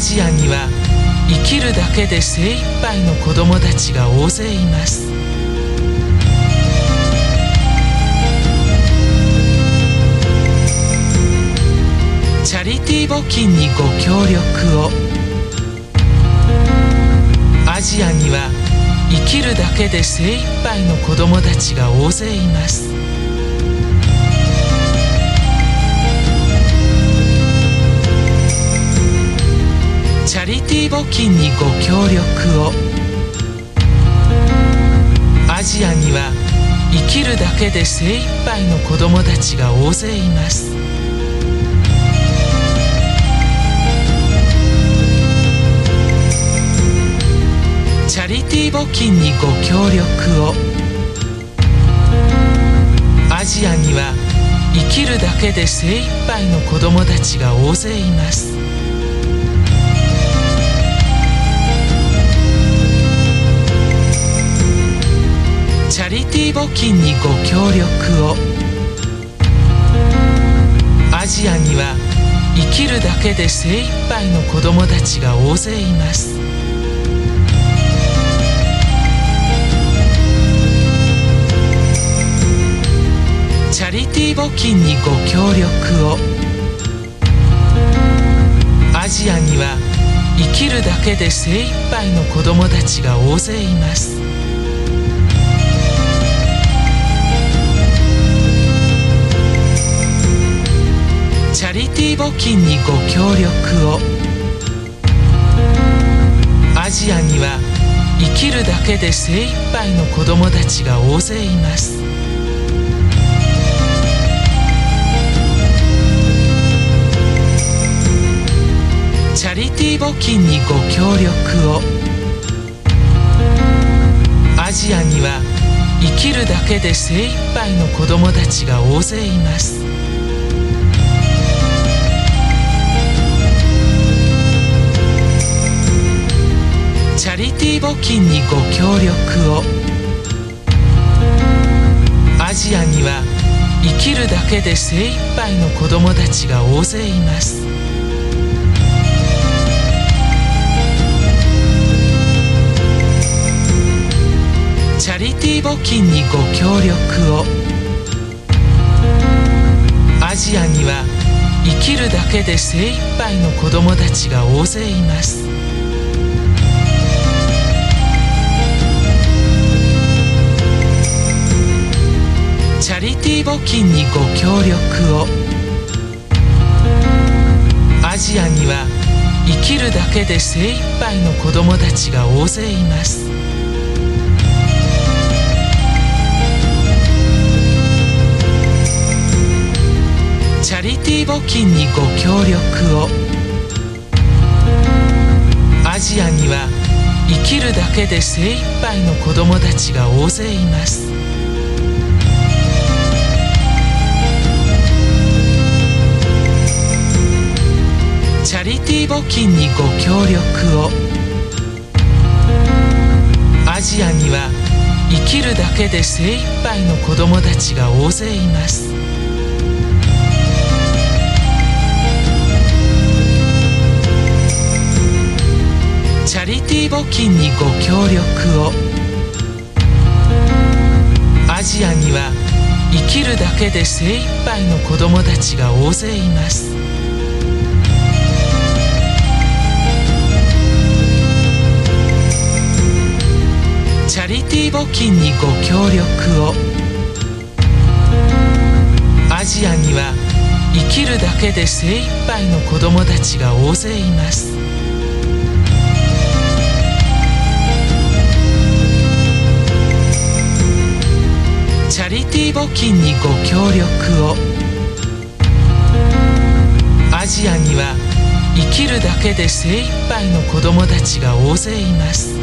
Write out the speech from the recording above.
ジアには生きるだけで精一杯の子供たちが大勢います。チャリティー募金にご協力を。アジアには生きるだけで精一杯の子供たちが大勢います。ティ募金にご協力を。アジアには生きるだけで精一杯の子供たちが大勢います。チャリティー募金にご協力を。アジアには生きるだけで精一杯の子供たちが大勢います。金にご協力を。アジアには生きるだけで精一杯の子供たちが大勢います。チャリティー募金にご協力を。アジアには生きるだけで精一杯の子供たちが大勢います。ティ募金にご協力を。アジアには生きるだけで精一杯の子供たちが大勢います。チャリティー募金にご協力を。アジアには生きるだけで精一杯の子供たちが大勢います。ティ募金にご協力を。アジアには生きるだけで精一杯の子供たちが大勢います。チャリティ募金にご協力を。アジアには生きるだけで精一杯の子供たちが大勢います。金にご協力を。アジアには生きるだけで精一杯の子供たちが大勢います。チャリティー募金にご協力を。アジアには生きるだけで精一杯の子供たちが大勢います。ャリティー募金にご協力を。アジアには生きるだけで精一杯の子供たちが大勢います。チャリティー募金にご協力を。アジアには生きるだけで精一杯の子供たちが大勢います。ィ募金にご協力を。アジアには生きるだけで精一杯の子供たちが大勢います。チャリティー募金にご協力を。アジアには生きるだけで精一杯の子供たちが大勢います。